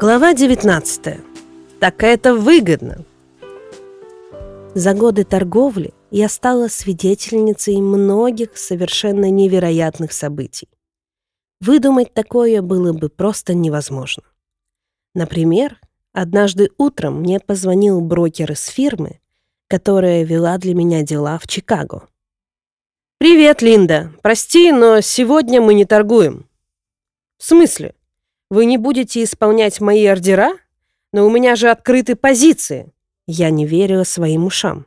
Глава 19. Так это выгодно. За годы торговли я стала свидетельницей многих совершенно невероятных событий. Выдумать такое было бы просто невозможно. Например, однажды утром мне позвонил брокер из фирмы, которая вела для меня дела в Чикаго. «Привет, Линда. Прости, но сегодня мы не торгуем». «В смысле? Вы не будете исполнять мои ордера? Но у меня же открыты позиции». Я не верила своим ушам.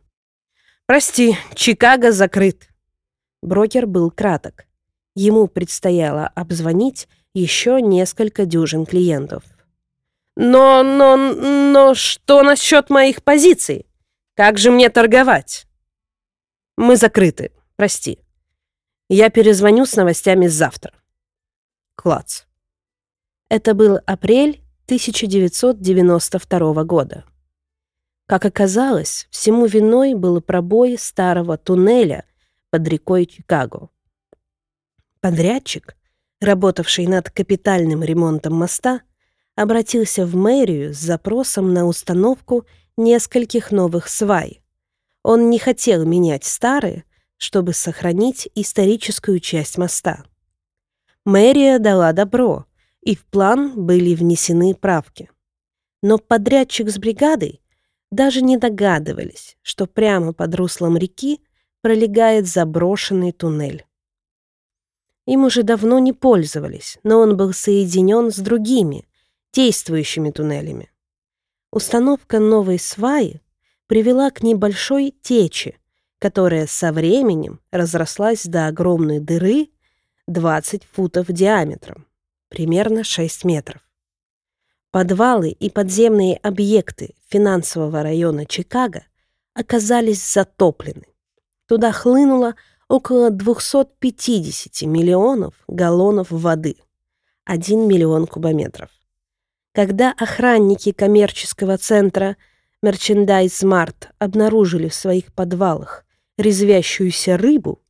«Прости, Чикаго закрыт». Брокер был краток. Ему предстояло обзвонить еще несколько дюжин клиентов. «Но, но, но что насчет моих позиций? Как же мне торговать?» «Мы закрыты, прости. Я перезвоню с новостями завтра». Клац. Это был апрель 1992 года. Как оказалось, всему виной был пробой старого туннеля под рекой Чикаго. Подрядчик, работавший над капитальным ремонтом моста, обратился в мэрию с запросом на установку нескольких новых свай. Он не хотел менять старые, чтобы сохранить историческую часть моста. Мэрия дала добро, и в план были внесены правки. Но подрядчик с бригадой даже не догадывались, что прямо под руслом реки пролегает заброшенный туннель. Им уже давно не пользовались, но он был соединен с другими, действующими туннелями. Установка новой сваи привела к небольшой тече, которая со временем разрослась до огромной дыры 20 футов диаметром примерно 6 метров. Подвалы и подземные объекты финансового района Чикаго оказались затоплены. Туда хлынуло около 250 миллионов галлонов воды, 1 миллион кубометров. Когда охранники коммерческого центра Merchandise Mart обнаружили в своих подвалах резвящуюся рыбу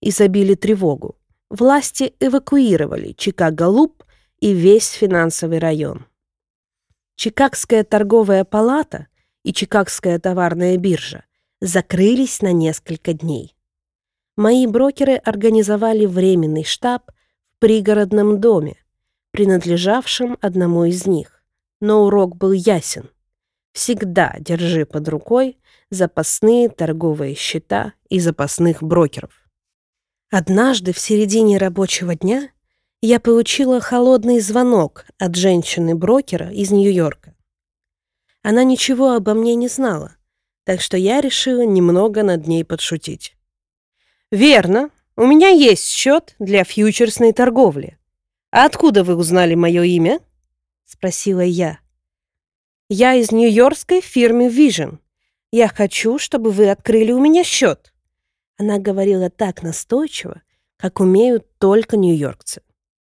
и забили тревогу, власти эвакуировали Чикаго-Луп и весь финансовый район. Чикагская торговая палата и Чикагская товарная биржа закрылись на несколько дней. Мои брокеры организовали временный штаб в пригородном доме, принадлежавшем одному из них. Но урок был ясен. Всегда держи под рукой запасные торговые счета и запасных брокеров. Однажды в середине рабочего дня я получила холодный звонок от женщины-брокера из Нью-Йорка. Она ничего обо мне не знала, так что я решила немного над ней подшутить. «Верно, у меня есть счет для фьючерсной торговли. А откуда вы узнали мое имя?» — спросила я. «Я из нью-йоркской фирмы Vision. Я хочу, чтобы вы открыли у меня счет». Она говорила так настойчиво, как умеют только нью-йоркцы.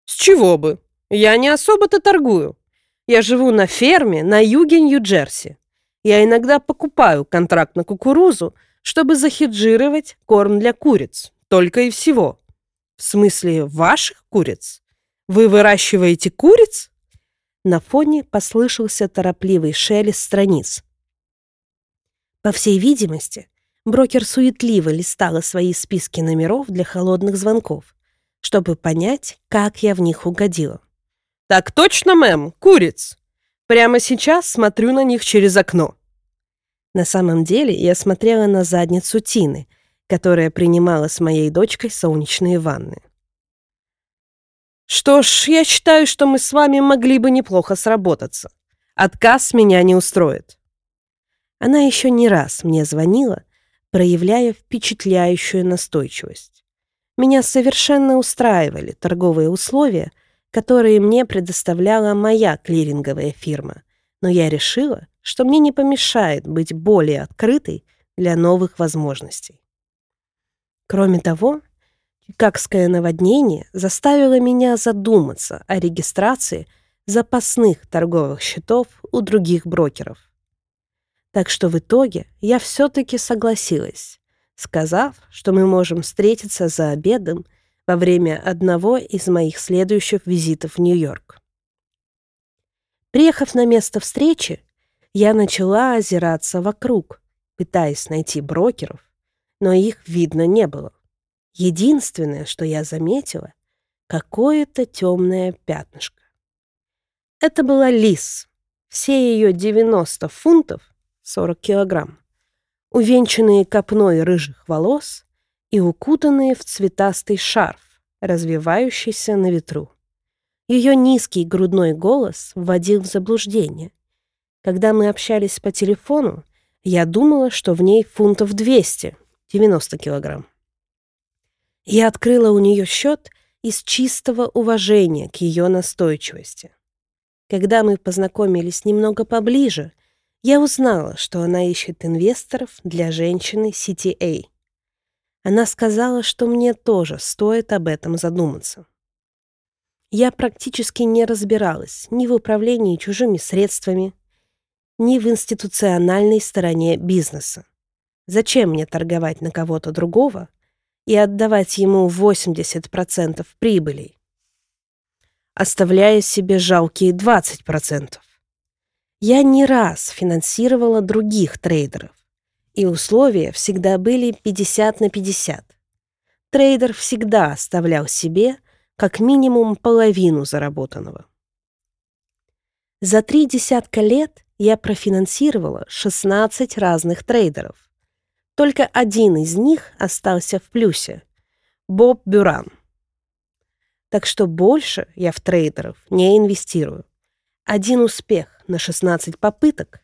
«С чего бы? Я не особо-то торгую. Я живу на ферме на юге Нью-Джерси. Я иногда покупаю контракт на кукурузу, чтобы захеджировать корм для куриц. Только и всего. В смысле, ваших куриц? Вы выращиваете куриц?» На фоне послышался торопливый шелест страниц. По всей видимости, брокер суетливо листала свои списки номеров для холодных звонков чтобы понять, как я в них угодила. «Так точно, мэм, куриц! Прямо сейчас смотрю на них через окно». На самом деле я смотрела на задницу Тины, которая принимала с моей дочкой солнечные ванны. «Что ж, я считаю, что мы с вами могли бы неплохо сработаться. Отказ меня не устроит». Она еще не раз мне звонила, проявляя впечатляющую настойчивость. Меня совершенно устраивали торговые условия, которые мне предоставляла моя клиринговая фирма, но я решила, что мне не помешает быть более открытой для новых возможностей. Кроме того, Чикагское наводнение заставило меня задуматься о регистрации запасных торговых счетов у других брокеров. Так что в итоге я все-таки согласилась сказав, что мы можем встретиться за обедом во время одного из моих следующих визитов в Нью-Йорк. Приехав на место встречи, я начала озираться вокруг, пытаясь найти брокеров, но их видно не было. Единственное, что я заметила, какое-то темное пятнышко. Это была Лис. Все ее 90 фунтов, 40 килограмм, увенчанные копной рыжих волос и укутанные в цветастый шарф, развивающийся на ветру. Ее низкий грудной голос вводил в заблуждение. Когда мы общались по телефону, я думала, что в ней фунтов 200, 90 килограмм. Я открыла у нее счет из чистого уважения к ее настойчивости. Когда мы познакомились немного поближе, я узнала, что она ищет инвесторов для женщины CTA. Она сказала, что мне тоже стоит об этом задуматься. Я практически не разбиралась ни в управлении чужими средствами, ни в институциональной стороне бизнеса. Зачем мне торговать на кого-то другого и отдавать ему 80% прибыли, оставляя себе жалкие 20%? Я не раз финансировала других трейдеров, и условия всегда были 50 на 50. Трейдер всегда оставлял себе как минимум половину заработанного. За три десятка лет я профинансировала 16 разных трейдеров. Только один из них остался в плюсе — Боб Бюран. Так что больше я в трейдеров не инвестирую. Один успех на 16 попыток,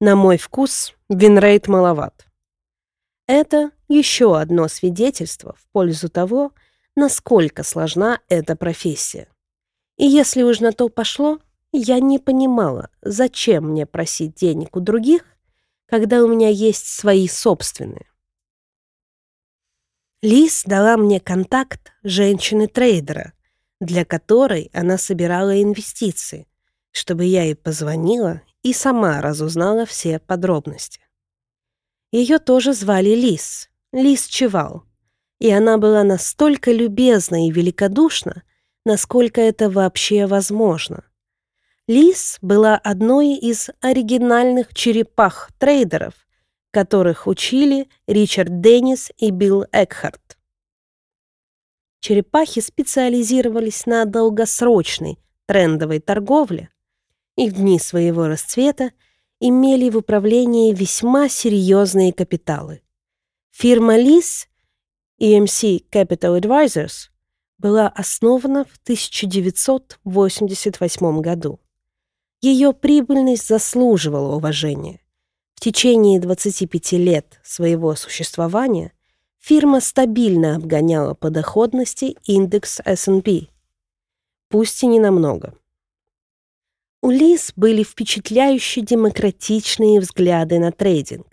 на мой вкус, winrate маловат. Это еще одно свидетельство в пользу того, насколько сложна эта профессия. И если уж на то пошло, я не понимала, зачем мне просить денег у других, когда у меня есть свои собственные. Лиз дала мне контакт женщины-трейдера, для которой она собирала инвестиции, чтобы я ей позвонила и сама разузнала все подробности. Ее тоже звали Лиз, Лиз Чевал, и она была настолько любезна и великодушна, насколько это вообще возможно. Лис была одной из оригинальных черепах-трейдеров, которых учили Ричард Деннис и Билл Экхарт. Черепахи специализировались на долгосрочной трендовой торговле и в дни своего расцвета имели в управлении весьма серьезные капиталы. Фирма Лис EMC Capital Advisors была основана в 1988 году. Ее прибыльность заслуживала уважения. В течение 25 лет своего существования фирма стабильно обгоняла по доходности индекс S&P, пусть и не намного. У Лиз были впечатляющие демократичные взгляды на трейдинг.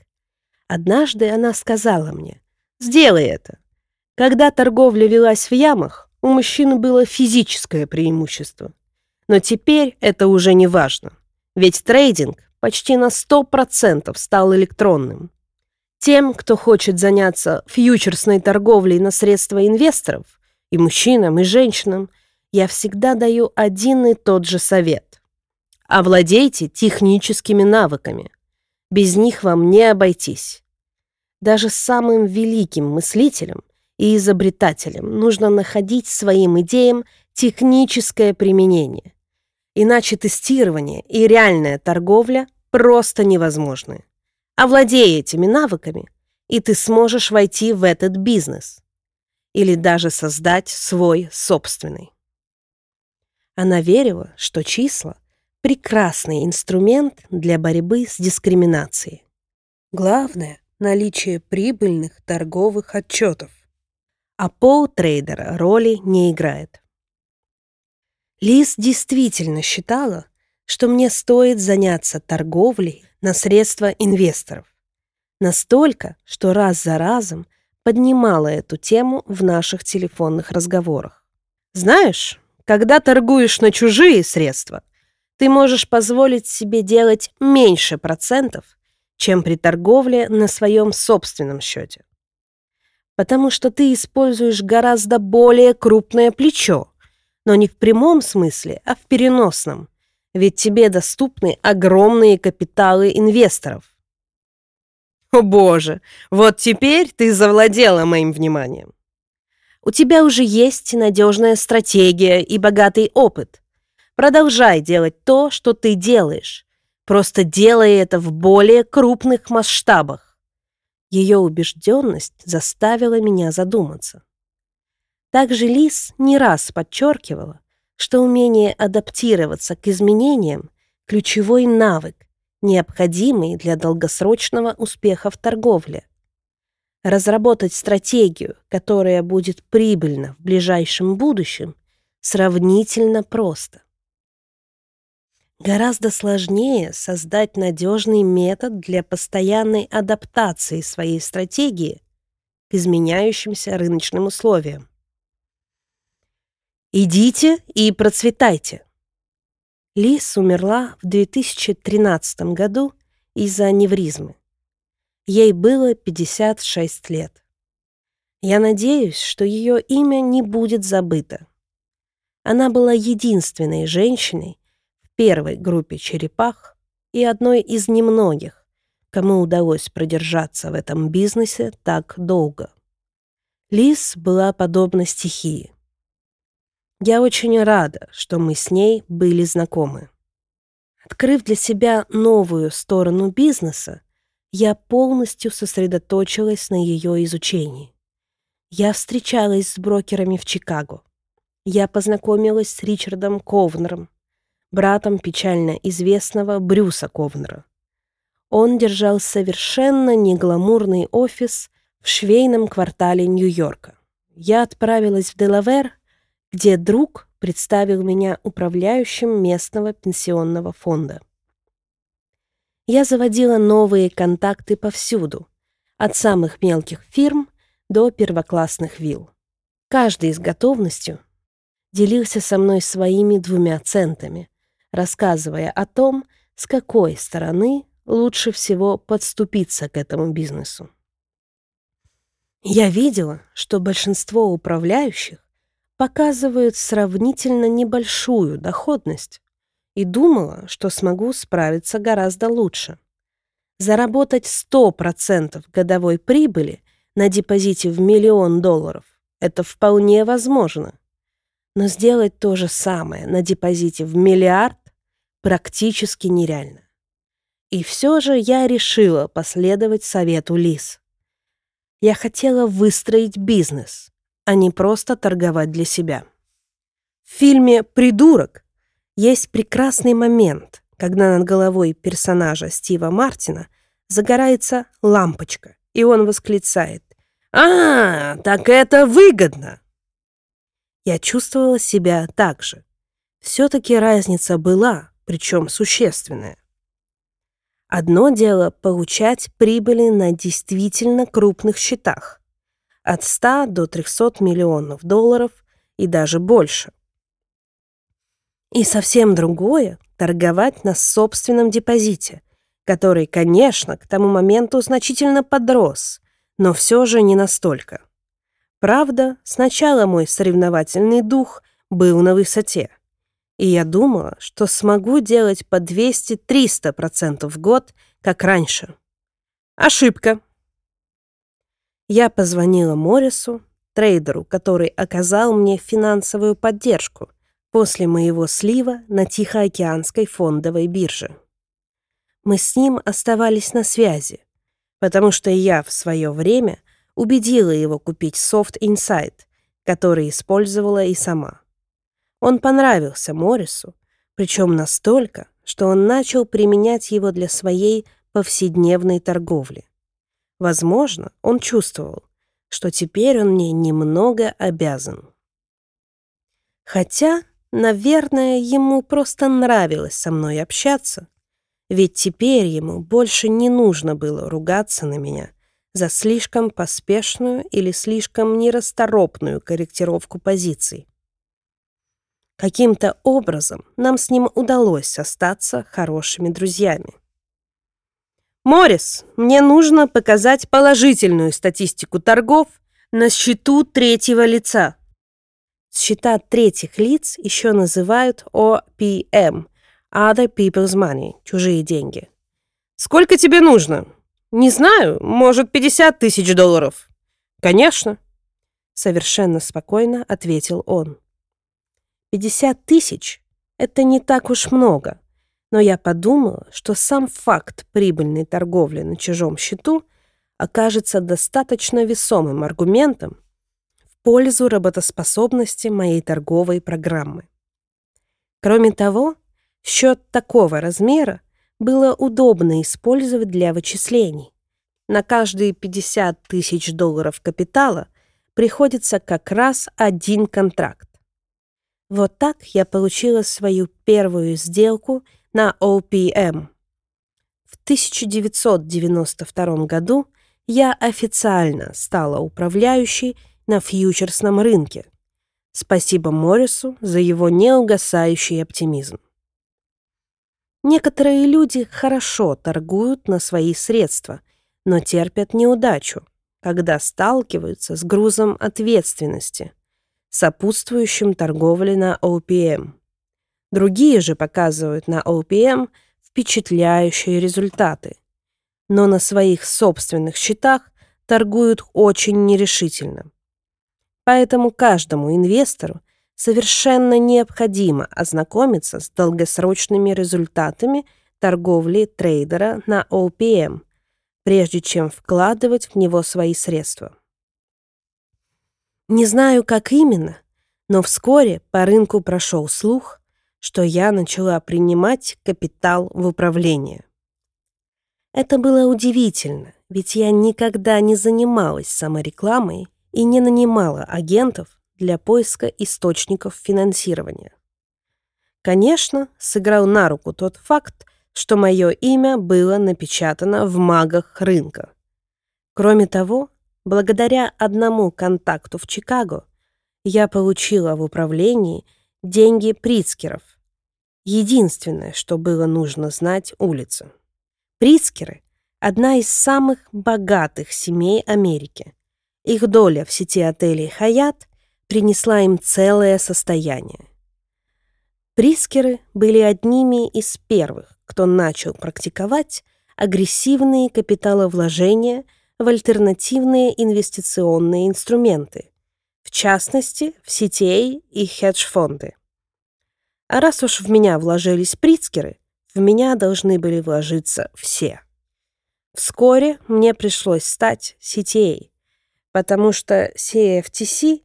Однажды она сказала мне, «Сделай это». Когда торговля велась в ямах, у мужчины было физическое преимущество. Но теперь это уже не важно, ведь трейдинг почти на 100% стал электронным. Тем, кто хочет заняться фьючерсной торговлей на средства инвесторов, и мужчинам, и женщинам, я всегда даю один и тот же совет. Овладейте техническими навыками. Без них вам не обойтись. Даже самым великим мыслителям и изобретателям нужно находить своим идеям техническое применение. Иначе тестирование и реальная торговля просто невозможны. Овладей этими навыками, и ты сможешь войти в этот бизнес. Или даже создать свой собственный. Она верила, что числа — прекрасный инструмент для борьбы с дискриминацией. Главное — наличие прибыльных торговых отчетов. А пол трейдера роли не играет. Лиз действительно считала, что мне стоит заняться торговлей на средства инвесторов. Настолько, что раз за разом поднимала эту тему в наших телефонных разговорах. Знаешь, когда торгуешь на чужие средства, ты можешь позволить себе делать меньше процентов, чем при торговле на своем собственном счете. Потому что ты используешь гораздо более крупное плечо, но не в прямом смысле, а в переносном. ведь тебе доступны огромные капиталы инвесторов. О боже, вот теперь ты завладела моим вниманием. У тебя уже есть надежная стратегия и богатый опыт. Продолжай делать то, что ты делаешь. Просто делай это в более крупных масштабах. Ее убежденность заставила меня задуматься. Также Лис не раз подчеркивала, что умение адаптироваться к изменениям – ключевой навык, необходимый для долгосрочного успеха в торговле. Разработать стратегию, которая будет прибыльна в ближайшем будущем, сравнительно просто. Гораздо сложнее создать надежный метод для постоянной адаптации своей стратегии к изменяющимся рыночным условиям. Идите и процветайте. Лис умерла в 2013 году из-за аневризмы. Ей было 56 лет. Я надеюсь, что ее имя не будет забыто. Она была единственной женщиной первой группе черепах и одной из немногих, кому удалось продержаться в этом бизнесе так долго. Лис была подобна стихии. Я очень рада, что мы с ней были знакомы. Открыв для себя новую сторону бизнеса, я полностью сосредоточилась на ее изучении. Я встречалась с брокерами в Чикаго. Я познакомилась с Ричардом Ковнером, братом печально известного Брюса Ковнера. Он держал совершенно негламурный офис в швейном квартале Нью-Йорка. Я отправилась в Делавер где друг представил меня управляющим местного пенсионного фонда. Я заводила новые контакты повсюду, от самых мелких фирм до первоклассных вилл. Каждый с готовностью делился со мной своими двумя центами, рассказывая о том, с какой стороны лучше всего подступиться к этому бизнесу. Я видела, что большинство управляющих показывают сравнительно небольшую доходность и думала, что смогу справиться гораздо лучше. Заработать 100% годовой прибыли на депозите в миллион долларов – это вполне возможно. Но сделать то же самое на депозите в миллиард практически нереально. И все же я решила последовать совету Лис. Я хотела выстроить бизнес, а не просто торговать для себя. В фильме «Придурок» есть прекрасный момент, когда над головой персонажа Стива Мартина загорается лампочка, и он восклицает «А, так это выгодно!» Я чувствовала себя так же. Все-таки разница была, причем существенная. Одно дело получать прибыли на действительно крупных счетах, от 100 до 300 миллионов долларов и даже больше. И совсем другое – торговать на собственном депозите, который, конечно, к тому моменту значительно подрос, но все же не настолько. Правда, сначала мой соревновательный дух был на высоте, и я думала, что смогу делать по 200-300% в год, как раньше. Ошибка. Я позвонила Моррису, трейдеру, который оказал мне финансовую поддержку после моего слива на Тихоокеанской фондовой бирже. Мы с ним оставались на связи, потому что я в свое время убедила его купить Soft Insight, который использовала и сама. Он понравился Моррису, причем настолько, что он начал применять его для своей повседневной торговли. Возможно, он чувствовал, что теперь он мне немного обязан. Хотя, наверное, ему просто нравилось со мной общаться, ведь теперь ему больше не нужно было ругаться на меня за слишком поспешную или слишком нерасторопную корректировку позиций. Каким-то образом нам с ним удалось остаться хорошими друзьями. Морис, мне нужно показать положительную статистику торгов на счету третьего лица. Счета третьих лиц еще называют OPM Other people's money. Чужие деньги. Сколько тебе нужно? Не знаю, может, 50 тысяч долларов. Конечно. Совершенно спокойно ответил он. 50 тысяч — это не так уж много, но я подумала, что сам факт прибыльной торговли на чужом счету окажется достаточно весомым аргументом в пользу работоспособности моей торговой программы. Кроме того, счет такого размера было удобно использовать для вычислений. На каждые 50 тысяч долларов капитала приходится как раз один контракт. Вот так я получила свою первую сделку на OPM. В 1992 году я официально стала управляющей на фьючерсном рынке. Спасибо Моррису за его неугасающий оптимизм. Некоторые люди хорошо торгуют на свои средства, но терпят неудачу, когда сталкиваются с грузом ответственности, сопутствующим торговле на OPM. Другие же показывают на OPM впечатляющие результаты, но на своих собственных счетах торгуют очень нерешительно. Поэтому каждому инвестору совершенно необходимо ознакомиться с долгосрочными результатами торговли трейдера на OPM, прежде чем вкладывать в него свои средства. Не знаю, как именно, но вскоре по рынку прошел слух, что я начала принимать капитал в управление. Это было удивительно, ведь я никогда не занималась саморекламой и не нанимала агентов для поиска источников финансирования. Конечно, сыграл на руку тот факт, что мое имя было напечатано в магах рынка. Кроме того, благодаря одному контакту в Чикаго я получила в управлении деньги Прицкеров. Единственное, что было нужно знать улице. Прицкеры – одна из самых богатых семей Америки. Их доля в сети отелей «Хаят» принесла им целое состояние. Прискеры были одними из первых, кто начал практиковать агрессивные капиталовложения в альтернативные инвестиционные инструменты, в частности, в сетей и хедж-фонды. А раз уж в меня вложились Прицкеры, в меня должны были вложиться все. Вскоре мне пришлось стать CTA, потому что CFTC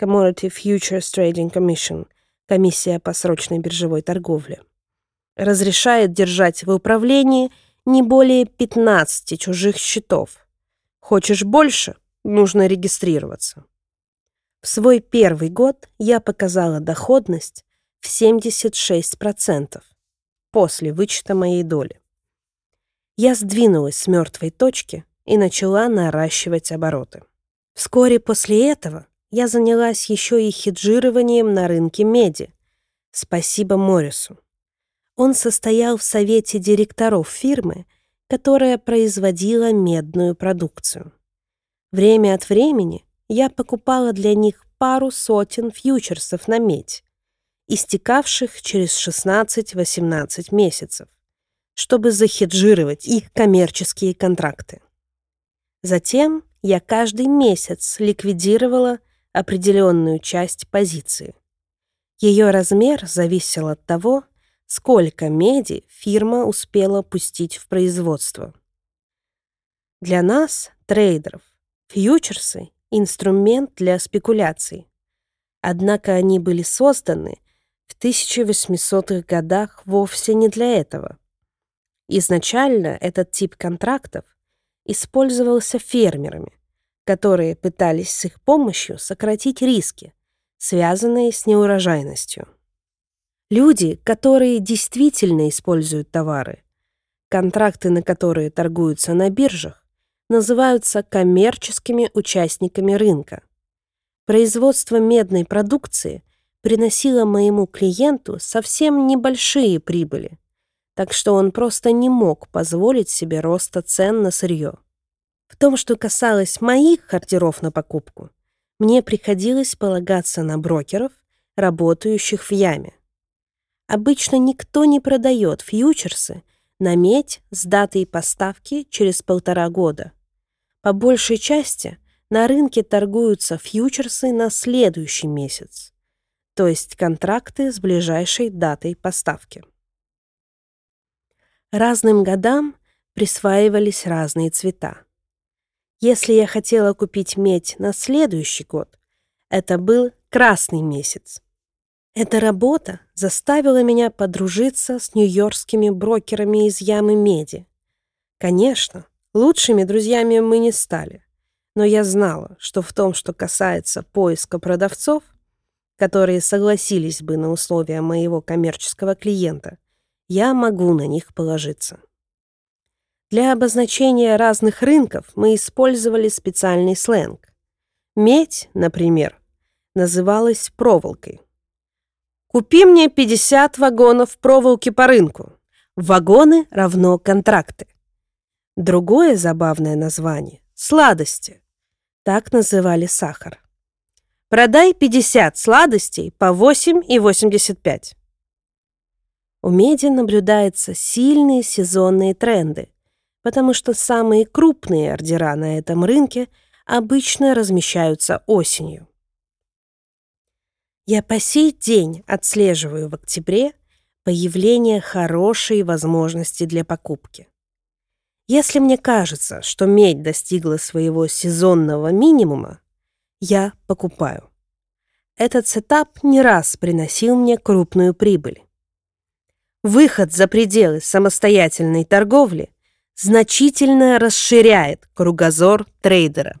Commodity Futures Trading Commission, комиссия по срочной биржевой торговле, разрешает держать в управлении не более 15 чужих счетов. Хочешь больше – нужно регистрироваться. В свой первый год я показала доходность в 76% после вычета моей доли. Я сдвинулась с мертвой точки и начала наращивать обороты. Вскоре после этого я занялась еще и хеджированием на рынке меди. Спасибо Моррису. Он состоял в совете директоров фирмы, которая производила медную продукцию. Время от времени я покупала для них пару сотен фьючерсов на медь, истекавших через 16-18 месяцев, чтобы захеджировать их коммерческие контракты. Затем я каждый месяц ликвидировала определенную часть позиции. Ее размер зависел от того, сколько меди фирма успела пустить в производство. Для нас, трейдеров, фьючерсы — инструмент для спекуляций. Однако они были созданы в 1800-х годах вовсе не для этого. Изначально этот тип контрактов использовался фермерами, которые пытались с их помощью сократить риски, связанные с неурожайностью. Люди, которые действительно используют товары, контракты на которые торгуются на биржах, называются коммерческими участниками рынка. Производство медной продукции приносило моему клиенту совсем небольшие прибыли, так что он просто не мог позволить себе роста цен на сырье. В том, что касалось моих ордеров на покупку, мне приходилось полагаться на брокеров, работающих в яме. Обычно никто не продает фьючерсы на медь с датой поставки через полтора года. По большей части на рынке торгуются фьючерсы на следующий месяц, то есть контракты с ближайшей датой поставки. Разным годам присваивались разные цвета. Если я хотела купить медь на следующий год, это был красный месяц. Эта работа заставила меня подружиться с нью-йоркскими брокерами из ямы меди. Конечно, лучшими друзьями мы не стали, но я знала, что в том, что касается поиска продавцов, которые согласились бы на условия моего коммерческого клиента, я могу на них положиться. Для обозначения разных рынков мы использовали специальный сленг. Медь, например, называлась проволокой. Купи мне 50 вагонов проволоки по рынку. Вагоны равно контракты. Другое забавное название – сладости. Так называли сахар. Продай 50 сладостей по 8,85. У меди наблюдаются сильные сезонные тренды, потому что самые крупные ордера на этом рынке обычно размещаются осенью. Я по сей день отслеживаю в октябре появление хорошей возможности для покупки. Если мне кажется, что медь достигла своего сезонного минимума, я покупаю. Этот сетап не раз приносил мне крупную прибыль. Выход за пределы самостоятельной торговли значительно расширяет кругозор трейдера.